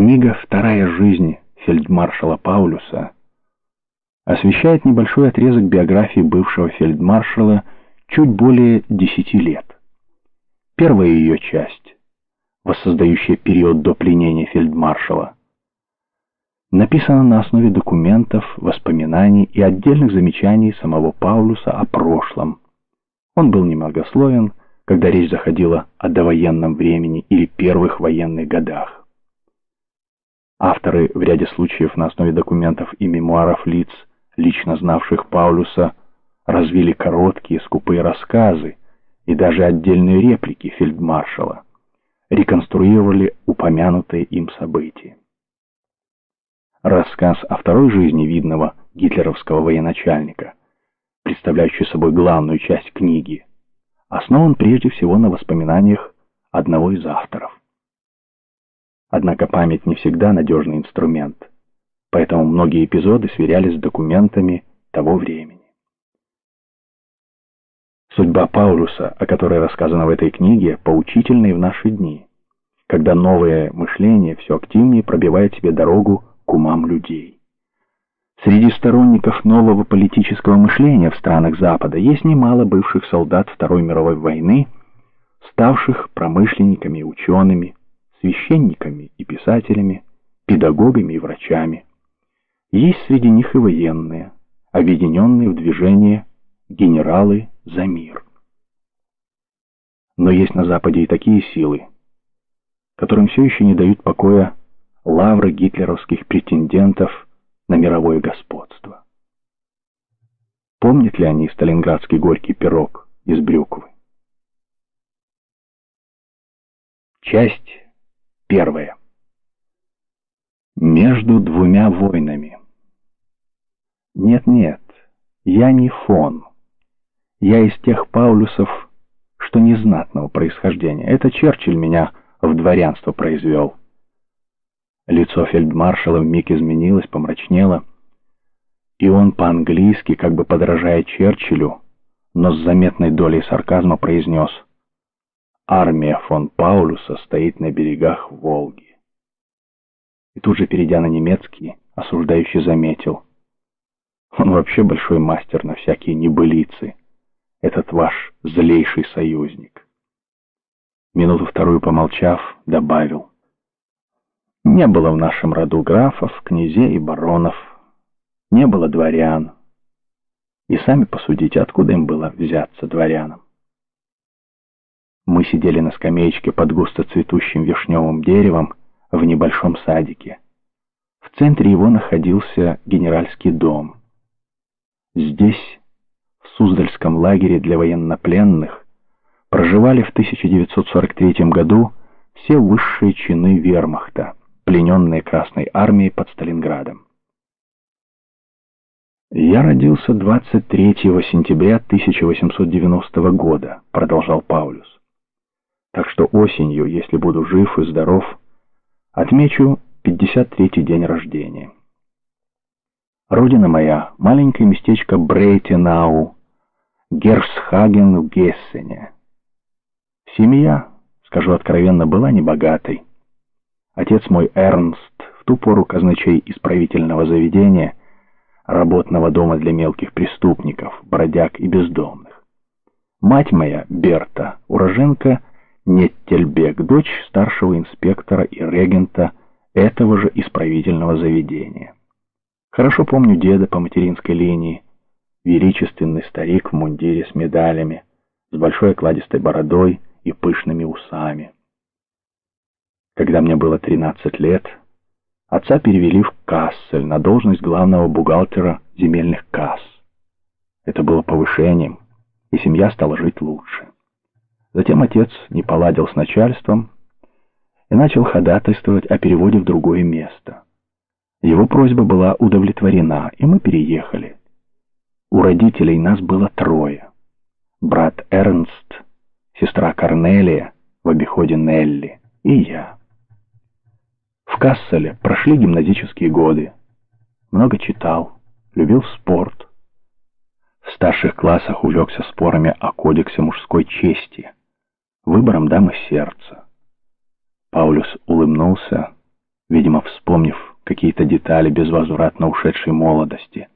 Книга «Вторая жизнь» фельдмаршала Паулюса освещает небольшой отрезок биографии бывшего фельдмаршала чуть более десяти лет. Первая ее часть, воссоздающая период до пленения фельдмаршала, написана на основе документов, воспоминаний и отдельных замечаний самого Паулюса о прошлом. Он был немногословен, когда речь заходила о довоенном времени или первых военных годах. Авторы в ряде случаев на основе документов и мемуаров лиц, лично знавших Паулюса, развили короткие, скупые рассказы и даже отдельные реплики фельдмаршала, реконструировали упомянутые им события. Рассказ о второй жизни видного гитлеровского военачальника, представляющий собой главную часть книги, основан прежде всего на воспоминаниях одного из авторов. Однако память не всегда надежный инструмент, поэтому многие эпизоды сверялись с документами того времени. Судьба Паулюса, о которой рассказано в этой книге, поучительна и в наши дни, когда новое мышление все активнее пробивает себе дорогу к умам людей. Среди сторонников нового политического мышления в странах Запада есть немало бывших солдат Второй мировой войны, ставших промышленниками и учеными, священниками и писателями, педагогами и врачами. Есть среди них и военные, объединенные в движение генералы за мир. Но есть на Западе и такие силы, которым все еще не дают покоя лавры гитлеровских претендентов на мировое господство. Помнят ли они сталинградский горький пирог из брюквы? Часть Первое. Между двумя войнами. Нет-нет, я не фон. Я из тех Паулюсов, что незнатного происхождения. Это Черчилль меня в дворянство произвел. Лицо фельдмаршала вмиг изменилось, помрачнело, и он по-английски, как бы подражая Черчиллю, но с заметной долей сарказма произнес — Армия фон Паулюса стоит на берегах Волги. И тут же, перейдя на немецкий, осуждающий заметил. Он вообще большой мастер на всякие небылицы. Этот ваш злейший союзник. Минуту-вторую помолчав, добавил. Не было в нашем роду графов, князей и баронов. Не было дворян. И сами посудите, откуда им было взяться дворянам. Мы сидели на скамеечке под густо цветущим вишневым деревом в небольшом садике. В центре его находился генеральский дом. Здесь, в Суздальском лагере для военнопленных, проживали в 1943 году все высшие чины вермахта, плененные Красной Армией под Сталинградом. «Я родился 23 сентября 1890 года», — продолжал Паулюс. Так что осенью, если буду жив и здоров, отмечу 53-й день рождения. Родина моя — маленькое местечко Брейтенау, Герсхаген в Гессене. Семья, скажу откровенно, была небогатой. Отец мой Эрнст, в ту пору казначей исправительного заведения, работного дома для мелких преступников, бродяг и бездомных. Мать моя, Берта, уроженка Неттельбек, дочь старшего инспектора и регента этого же исправительного заведения. Хорошо помню деда по материнской линии, величественный старик в мундире с медалями, с большой окладистой бородой и пышными усами. Когда мне было 13 лет, отца перевели в Кассель на должность главного бухгалтера земельных касс. Это было повышением, и семья стала жить лучше. Затем отец не поладил с начальством и начал ходатайствовать о переводе в другое место. Его просьба была удовлетворена, и мы переехали. У родителей нас было трое. Брат Эрнст, сестра Корнелия, в обиходе Нелли, и я. В Касселе прошли гимназические годы. Много читал, любил спорт. В старших классах увлекся спорами о кодексе мужской чести – выбором дамы сердца. Паулюс улыбнулся, видимо, вспомнив какие-то детали безвозвратно ушедшей молодости.